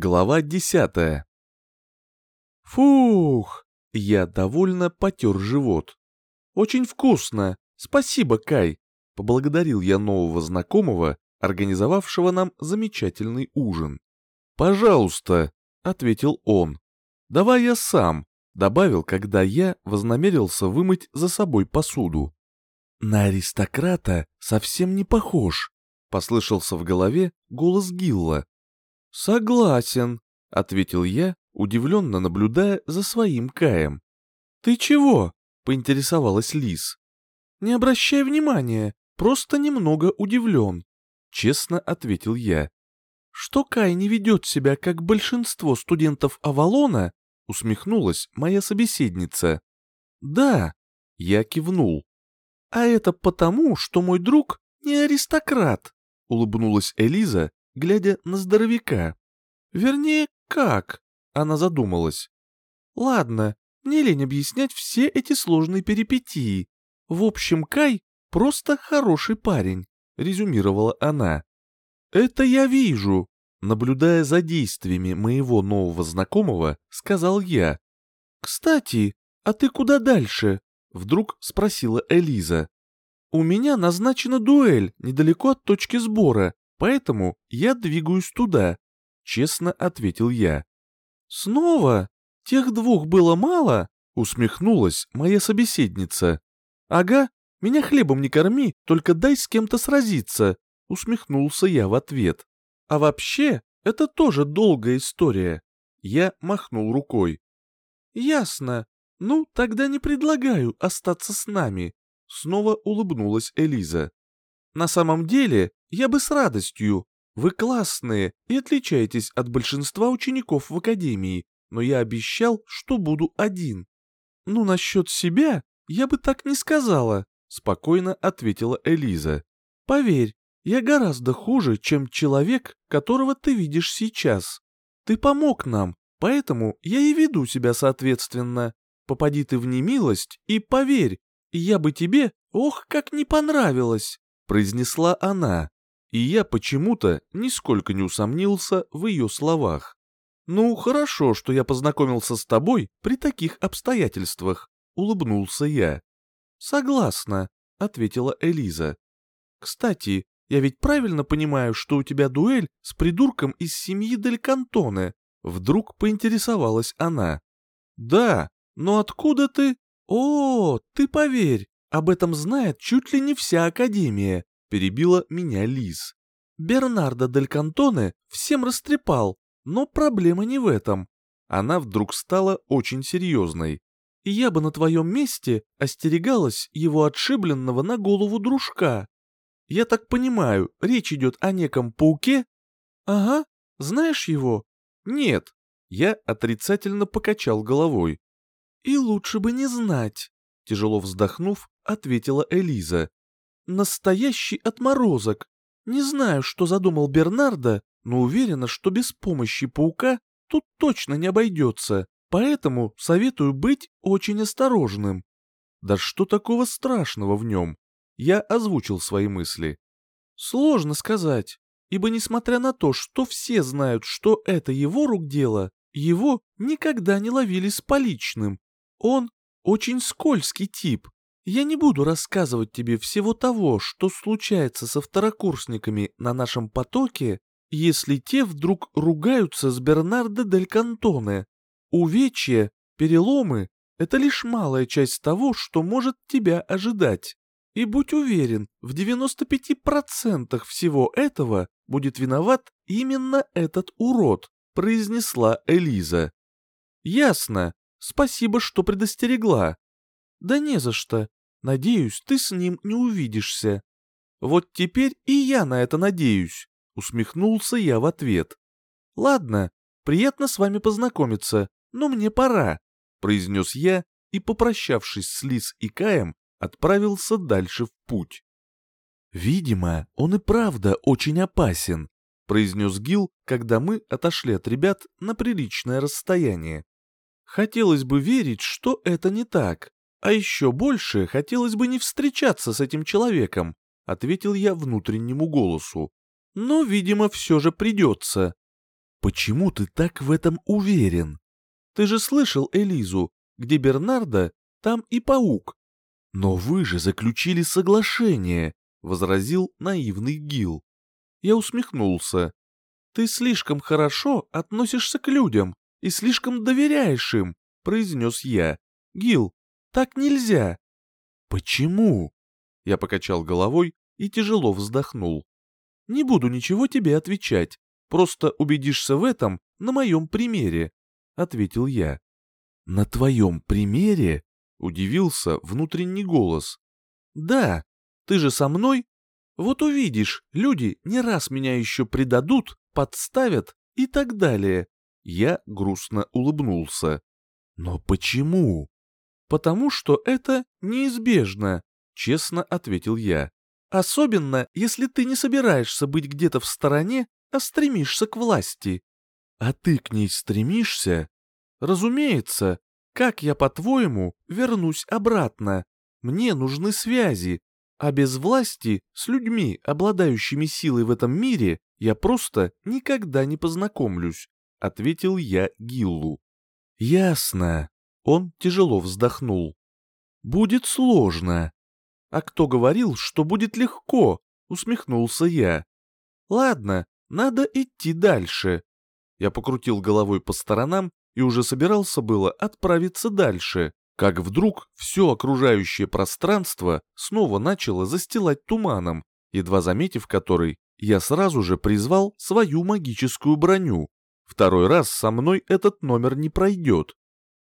Глава десятая. Фух, я довольно потер живот. Очень вкусно, спасибо, Кай. Поблагодарил я нового знакомого, организовавшего нам замечательный ужин. Пожалуйста, ответил он. Давай я сам, добавил, когда я вознамерился вымыть за собой посуду. На аристократа совсем не похож, послышался в голове голос Гилла, «Согласен», — ответил я, удивленно наблюдая за своим Каем. «Ты чего?» — поинтересовалась Лис. «Не обращай внимания, просто немного удивлен», — честно ответил я. «Что Кай не ведет себя, как большинство студентов Авалона?» — усмехнулась моя собеседница. «Да», — я кивнул. «А это потому, что мой друг не аристократ», — улыбнулась Элиза, глядя на здоровяка. «Вернее, как?» — она задумалась. «Ладно, мне лень объяснять все эти сложные перипетии. В общем, Кай просто хороший парень», — резюмировала она. «Это я вижу», — наблюдая за действиями моего нового знакомого, сказал я. «Кстати, а ты куда дальше?» — вдруг спросила Элиза. «У меня назначена дуэль недалеко от точки сбора, Поэтому я двигаюсь туда», — честно ответил я. «Снова? Тех двух было мало?» — усмехнулась моя собеседница. «Ага, меня хлебом не корми, только дай с кем-то сразиться», — усмехнулся я в ответ. «А вообще, это тоже долгая история». Я махнул рукой. «Ясно. Ну, тогда не предлагаю остаться с нами», — снова улыбнулась Элиза. «На самом деле, я бы с радостью. Вы классные и отличаетесь от большинства учеников в академии, но я обещал, что буду один. Ну, насчет себя я бы так не сказала, спокойно ответила Элиза. Поверь, я гораздо хуже, чем человек, которого ты видишь сейчас. Ты помог нам, поэтому я и веду себя соответственно. Попади ты в немилость и поверь, я бы тебе, ох, как не понравилось, произнесла она и я почему-то нисколько не усомнился в ее словах. «Ну, хорошо, что я познакомился с тобой при таких обстоятельствах», — улыбнулся я. «Согласна», — ответила Элиза. «Кстати, я ведь правильно понимаю, что у тебя дуэль с придурком из семьи Дель Кантоне?» Вдруг поинтересовалась она. «Да, но откуда ты...» «О, ты поверь, об этом знает чуть ли не вся Академия перебила меня Лиз. Бернардо Дель Кантоне всем растрепал, но проблема не в этом. Она вдруг стала очень серьезной. Я бы на твоем месте остерегалась его отшибленного на голову дружка. Я так понимаю, речь идет о неком пауке? Ага, знаешь его? Нет. Я отрицательно покачал головой. И лучше бы не знать, тяжело вздохнув, ответила Элиза. Настоящий отморозок. Не знаю, что задумал Бернардо, но уверена, что без помощи паука тут точно не обойдется, поэтому советую быть очень осторожным. Да что такого страшного в нем? Я озвучил свои мысли. Сложно сказать, ибо несмотря на то, что все знают, что это его рук дело, его никогда не ловили с поличным. Он очень скользкий тип, я не буду рассказывать тебе всего того, что случается со второкурсниками на нашем потоке, если те вдруг ругаются с Бернардо дель Кантоне. Увечья, переломы — это лишь малая часть того, что может тебя ожидать. И будь уверен, в 95% всего этого будет виноват именно этот урод, произнесла Элиза. Ясно. Спасибо, что предостерегла. Да не за что. Надеюсь, ты с ним не увидишься. Вот теперь и я на это надеюсь, усмехнулся я в ответ. Ладно, приятно с вами познакомиться, но мне пора, произнес я и, попрощавшись с Лис и Каем, отправился дальше в путь. «Видимо, он и правда очень опасен», — произнес Гил, когда мы отошли от ребят на приличное расстояние. «Хотелось бы верить, что это не так, а еще больше хотелось бы не встречаться с этим человеком, ответил я внутреннему голосу. Но, видимо, все же придется. Почему ты так в этом уверен? Ты же слышал Элизу, где Бернарда, там и паук. Но вы же заключили соглашение, возразил наивный Гил. Я усмехнулся. Ты слишком хорошо относишься к людям и слишком доверяешь им, произнес я. Гил, так нельзя. Почему? Я покачал головой и тяжело вздохнул. Не буду ничего тебе отвечать, просто убедишься в этом на моем примере ответил я. «На твоем примере?» — удивился внутренний голос. «Да, ты же со мной? Вот увидишь, люди не раз меня еще предадут, подставят и так далее». Я грустно улыбнулся. «Но почему?» «Потому что это неизбежно», — честно ответил я. «Особенно, если ты не собираешься быть где-то в стороне, а стремишься к власти. А ты к ней стремишься? Разумеется. Как я, по-твоему, вернусь обратно? Мне нужны связи, а без власти с людьми, обладающими силой в этом мире, я просто никогда не познакомлюсь, ответил я Гиллу. Ясно. Он тяжело вздохнул. Будет сложно. А кто говорил, что будет легко? Усмехнулся я. Ладно, надо идти дальше. Я покрутил головой по сторонам и уже собирался было отправиться дальше, как вдруг все окружающее пространство снова начало застилать туманом, едва заметив который, я сразу же призвал свою магическую броню. Второй раз со мной этот номер не пройдет.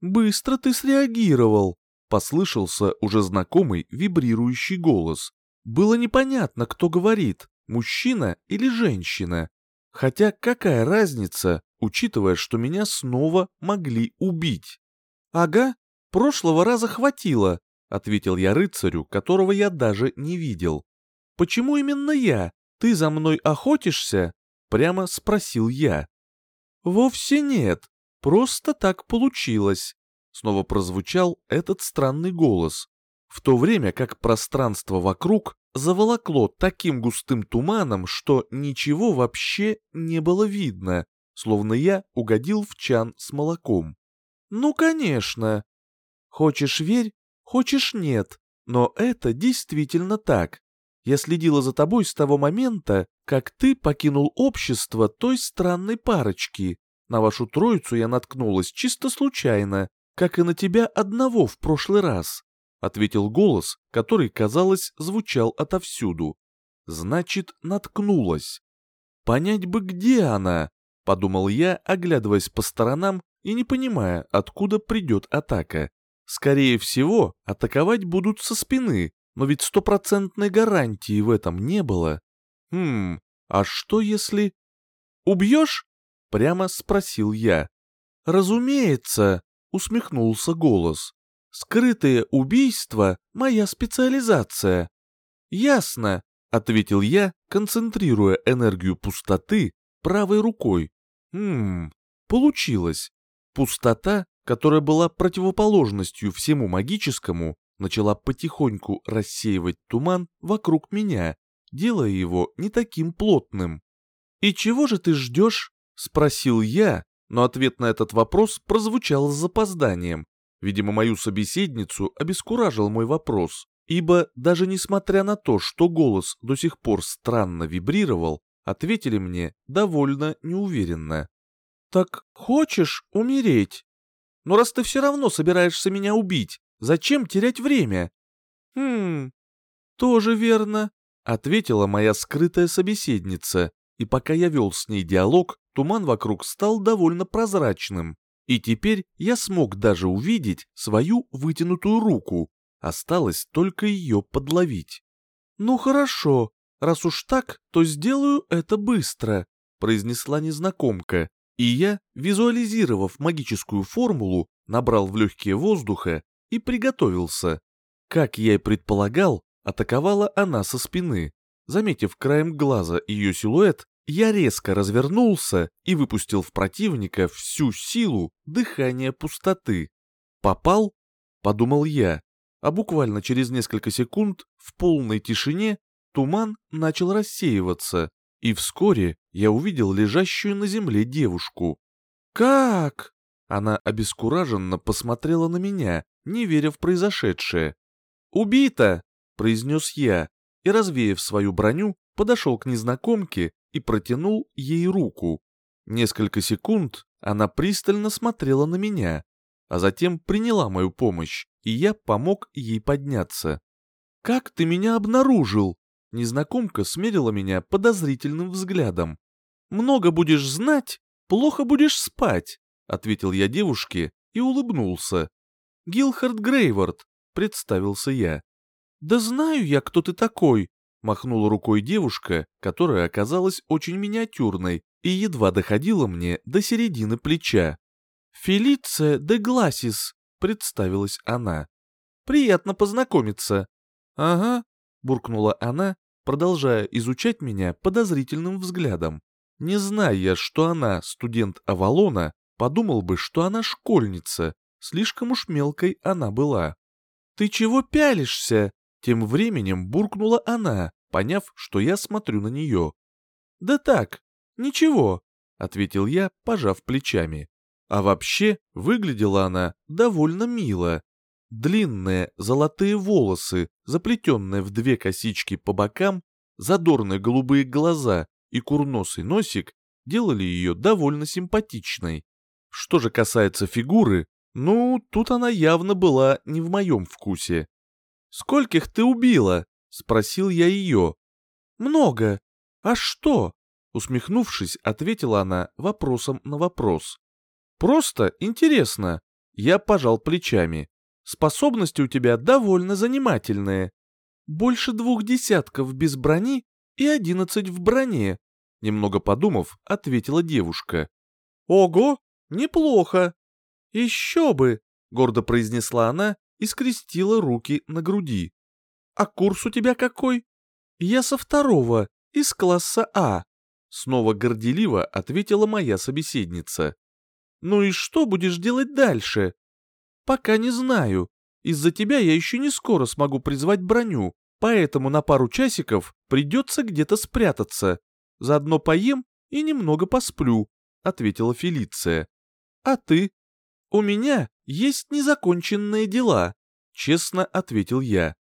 «Быстро ты среагировал», — послышался уже знакомый вибрирующий голос. Было непонятно, кто говорит, мужчина или женщина. Хотя какая разница, учитывая, что меня снова могли убить? Ага, прошлого раза хватило, ответил я рыцарю, которого я даже не видел. Почему именно я? Ты за мной охотишься? Прямо спросил я. Вовсе нет, просто так получилось. Снова прозвучал этот странный голос, в то время как пространство вокруг заволокло таким густым туманом, что ничего вообще не было видно, словно я угодил в чан с молоком. Ну, конечно. Хочешь верь, хочешь нет, но это действительно так. Я следила за тобой с того момента, как ты покинул общество той странной парочки. На вашу троицу я наткнулась чисто случайно, как и на тебя одного в прошлый раз. — ответил голос, который, казалось, звучал отовсюду. «Значит, наткнулась. Понять бы, где она?» — подумал я, оглядываясь по сторонам и не понимая, откуда придет атака. Скорее всего, атаковать будут со спины, но ведь стопроцентной гарантии в этом не было. Хм, а что если... «Убьешь?» — прямо спросил я. «Разумеется», — усмехнулся голос. Скрытые убийства — моя специализация. Ясно, — ответил я, концентрируя энергию пустоты правой рукой. Хм, получилось. Пустота, которая была противоположностью всему магическому, начала потихоньку рассеивать туман вокруг меня, делая его не таким плотным. «И чего же ты ждешь?» — спросил я, но ответ на этот вопрос прозвучал с запозданием, Видимо, мою собеседницу обескуражил мой вопрос, ибо даже несмотря на то, что голос до сих пор странно вибрировал, ответили мне довольно неуверенно. «Так хочешь умереть? Но раз ты все равно собираешься меня убить, зачем терять время?» «Хм, тоже верно», — ответила моя скрытая собеседница, и пока я вел с ней диалог, туман вокруг стал довольно прозрачным. И теперь я смог даже увидеть свою вытянутую руку, осталось только ее подловить. «Ну хорошо, раз уж так, то сделаю это быстро», произнесла незнакомка, и я, визуализировав магическую формулу, набрал в легкие воздуха и приготовился. Как я и предполагал, атаковала она со спины. Заметив краем глаза ее силуэт, я резко развернулся и выпустил в противника всю силу дыхания пустоты. «Попал?» — подумал я, а буквально через несколько секунд в полной тишине туман начал рассеиваться, И вскоре я увидел лежащую на земле девушку. «Как?» Она обескураженно посмотрела на меня, не веря в произошедшее. «Убита!» — произнес я, и, развеяв свою броню, подошел к незнакомке и протянул ей руку. Несколько секунд она пристально смотрела на меня, а затем приняла мою помощь, и я помог ей подняться. «Как ты меня обнаружил?» Незнакомка смерила меня подозрительным взглядом. «Много будешь знать, плохо будешь спать», — ответил я девушке и улыбнулся. «Гилхард Грейвард», — представился я. «Да знаю я, кто ты такой», — махнула рукой девушка, которая оказалась очень миниатюрной и едва доходила мне до середины плеча. «Фелиция де Гласис», — представилась она. «Приятно познакомиться». «Ага», — буркнула она, продолжая изучать меня подозрительным взглядом. Не зная я, что она студент Авалона, подумал бы, что она школьница, слишком уж мелкой она была. «Ты чего пялишься?» Тем временем буркнула она, поняв, что я смотрю на нее. «Да так, ничего», — ответил я, пожав плечами. А вообще, выглядела она довольно мило. Длинные золотые волосы, заплетенные в две косички по бокам, задорные голубые глаза и курносый носик делали ее довольно симпатичной. Что же касается фигуры, ну, тут она явно была не в моем вкусе. «Скольких ты убила?» — спросил я ее. «Много. А что?» — усмехнувшись, ответила она вопросом на вопрос. «Просто интересно». Я пожал плечами. «Способности у тебя довольно занимательные. Больше двух десятков без брони и одиннадцать в броне», — немного подумав, ответила девушка. «Ого, неплохо!» «Еще бы!» — гордо произнесла она и скрестила руки на груди. «А курс у тебя какой?» «Я со второго, из класса А», — снова горделиво ответила моя собеседница. «Ну и что будешь делать дальше?» «Пока не знаю. Из-за тебя я еще не скоро смогу призвать броню, поэтому на пару часиков придется где-то спрятаться. Заодно поем и немного посплю», — ответила Фелиция. «А ты?» «У меня есть незаконченные дела», — честно ответил я.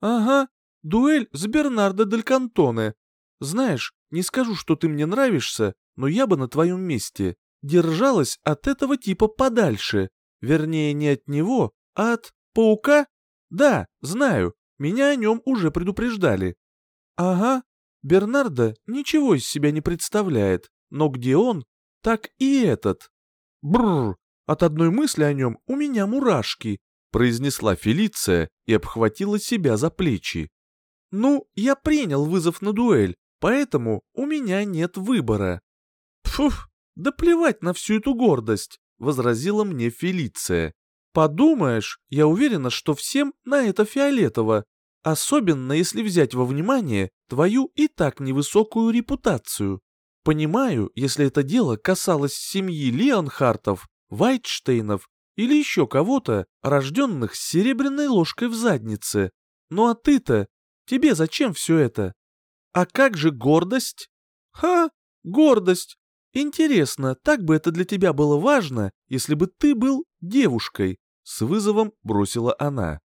«Ага, дуэль с Бернардо Дель Кантоне. Знаешь, не скажу, что ты мне нравишься, но я бы на твоем месте держалась от этого типа подальше. Вернее, не от него, а от паука? Да, знаю, меня о нем уже предупреждали. Ага, Бернардо ничего из себя не представляет, но где он, так и этот. Бррр, от одной мысли о нем у меня мурашки», — произнесла Фелиция и обхватила себя за плечи. «Ну, я принял вызов на дуэль, поэтому у меня нет выбора». «Пфуф, да плевать на всю эту гордость», — возразила мне Фелиция. «Подумаешь, я уверена, что всем на это фиолетово, особенно если взять во внимание твою и так невысокую репутацию. Понимаю, если это дело касалось семьи Леонхартов, Вайтштейнов или еще кого-то, рожденных с серебряной ложкой в заднице. Ну а ты-то, тебе зачем все это? А как же гордость? Ха, гордость. Интересно, так бы это для тебя было важно, если бы ты был девушкой? С вызовом бросила она.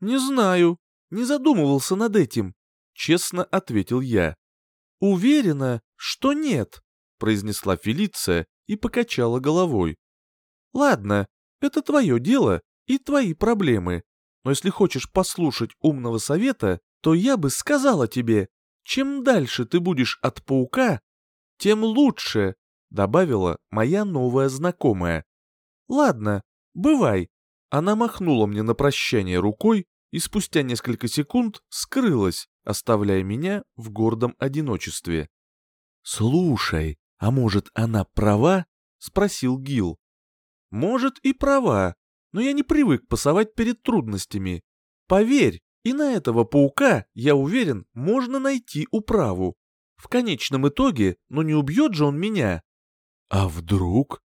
Не знаю, не задумывался над этим, честно ответил я. Уверена, что нет, произнесла Фелиция и покачала головой. Ладно, это твое дело и твои проблемы. Но если хочешь послушать умного совета, то я бы сказала тебе, чем дальше ты будешь от паука, тем лучше, добавила моя новая знакомая. Ладно, бывай. Она махнула мне на прощание рукой и спустя несколько секунд скрылась, оставляя меня в гордом одиночестве. «Слушай, а может, она права?» — спросил Гил. Может и права, но я не привык пасовать перед трудностями. Поверь, и на этого паука, я уверен, можно найти управу. В конечном итоге, но не убьет же он меня. А вдруг?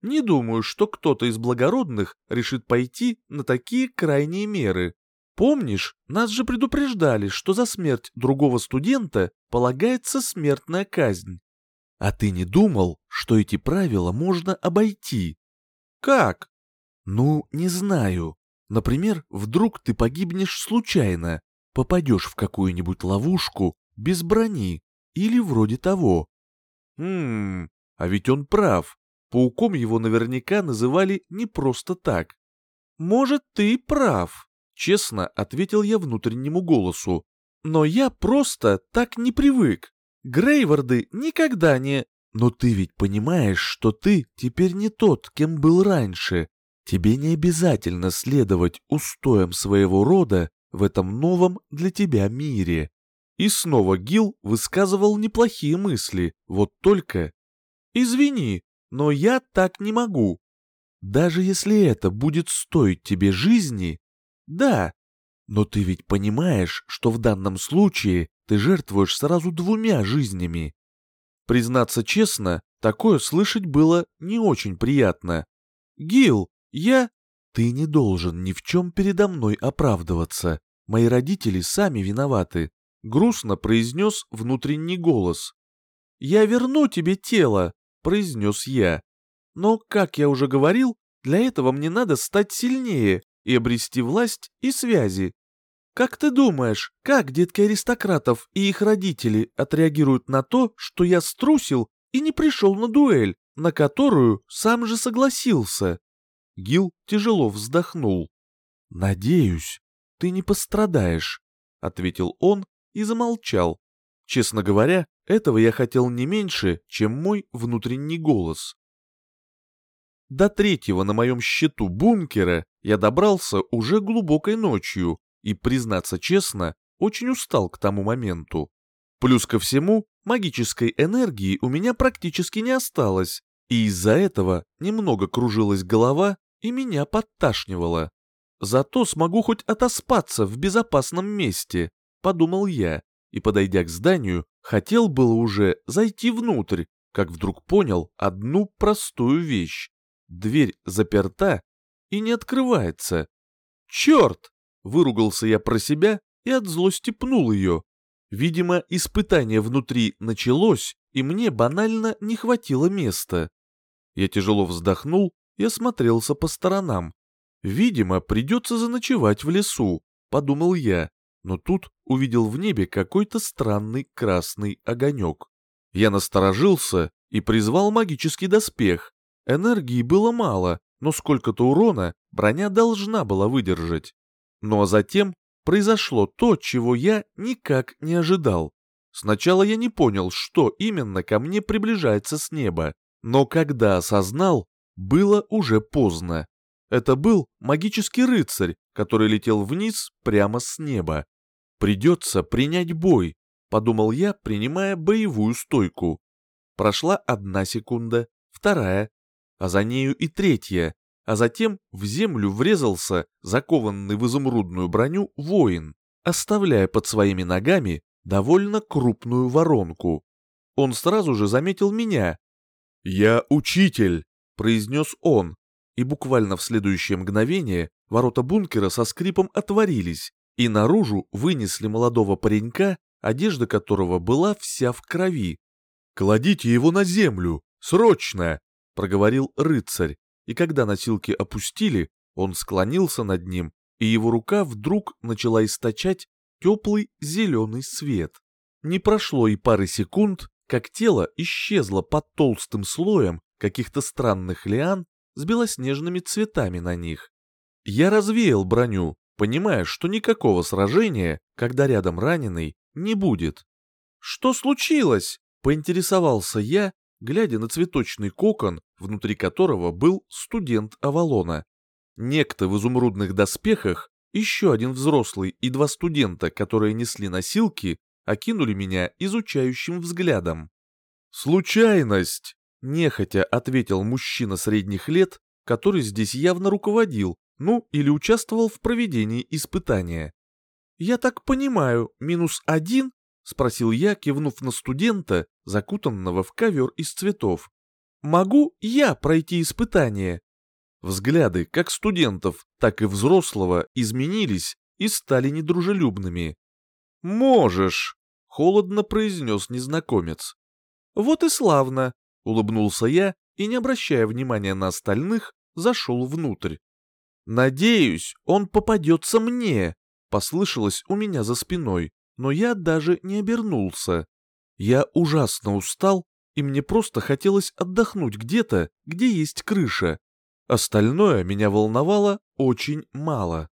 Не думаю, что кто-то из благородных решит пойти на такие крайние меры. Помнишь, нас же предупреждали, что за смерть другого студента полагается смертная казнь. А ты не думал, что эти правила можно обойти? Как? Ну, не знаю. Например, вдруг ты погибнешь случайно, попадешь в какую-нибудь ловушку без брони или вроде того. Хм, а ведь он прав. Пауком его наверняка называли не просто так. Может, ты прав, честно ответил я внутреннему голосу. Но я просто так не привык. Грейварды никогда не... Но ты ведь понимаешь, что ты теперь не тот, кем был раньше. Тебе не обязательно следовать устоям своего рода в этом новом для тебя мире. И снова Гил высказывал неплохие мысли, вот только... Извини, но я так не могу. Даже если это будет стоить тебе жизни, да. Но ты ведь понимаешь, что в данном случае ты жертвуешь сразу двумя жизнями. Признаться честно, такое слышать было не очень приятно. Гил, я... Ты не должен ни в чем передо мной оправдываться. Мои родители сами виноваты. Грустно произнес внутренний голос. «Я верну тебе тело», — произнес я. «Но, как я уже говорил, для этого мне надо стать сильнее и обрести власть и связи. Как ты думаешь, как детки аристократов и их родители отреагируют на то, что я струсил и не пришел на дуэль, на которую сам же согласился?» Гил тяжело вздохнул. «Надеюсь, ты не пострадаешь», — ответил он и замолчал. Честно говоря, этого я хотел не меньше, чем мой внутренний голос. До третьего на моем счету бункера я добрался уже глубокой ночью и, признаться честно, очень устал к тому моменту. Плюс ко всему, магической энергии у меня практически не осталось, и из-за этого немного кружилась голова и меня подташнивало. Зато смогу хоть отоспаться в безопасном месте, подумал я, и, подойдя к зданию, хотел было уже зайти внутрь, как вдруг понял одну простую вещь. Дверь заперта и не открывается. «Черт!» — выругался я про себя и от злости пнул ее. Видимо, испытание внутри началось, и мне банально не хватило места. Я тяжело вздохнул и осмотрелся по сторонам. Видимо, придется заночевать в лесу, подумал я, но тут увидел в небе какой-то странный красный огонек. Я насторожился и призвал магический доспех. Энергии было мало, но сколько-то урона броня должна была выдержать. Ну затем произошло то, чего я никак не ожидал. Сначала я не понял, что именно ко мне приближается с неба, но когда осознал, было уже поздно. Это был магический рыцарь, который летел вниз прямо с неба. Придется принять бой, подумал я, принимая боевую стойку. Прошла одна секунда, вторая, а за нею и третья, а затем в землю врезался закованный в изумрудную броню воин, оставляя под своими ногами довольно крупную воронку. Он сразу же заметил меня. «Я учитель», — произнес он, и буквально в следующее мгновение ворота бункера со скрипом отворились, и наружу вынесли молодого паренька, одежда которого была вся в крови. «Кладите его на землю! Срочно!» — проговорил рыцарь, и когда носилки опустили, он склонился над ним, и его рука вдруг начала источать теплый зеленый свет. Не прошло и пары секунд, как тело исчезло под толстым слоем каких-то странных лиан с белоснежными цветами на них. Я развеял броню, понимая, что никакого сражения, когда рядом раненый, не будет. «Что случилось?» — поинтересовался я, глядя на цветочный кокон, внутри которого был студент Авалона. Некто в изумрудных доспехах, еще один взрослый и два студента, которые несли носилки, окинули меня изучающим взглядом. «Случайность!» — нехотя ответил мужчина средних лет, который здесь явно руководил, ну или участвовал в проведении испытания. «Я так понимаю, минус один?» — спросил я, кивнув на студента, закутанного в ковер из цветов. «Могу я пройти испытание?» Взгляды как студентов, так и взрослого изменились, и стали недружелюбными. «Можешь», — холодно произнес незнакомец. «Вот и славно», — улыбнулся я и, не обращая внимания на остальных, зашел внутрь. «Надеюсь, он попадется мне», — послышалось у меня за спиной, но я даже не обернулся. Я ужасно устал, и мне просто хотелось отдохнуть где-то, где есть крыша. Остальное меня волновало очень мало.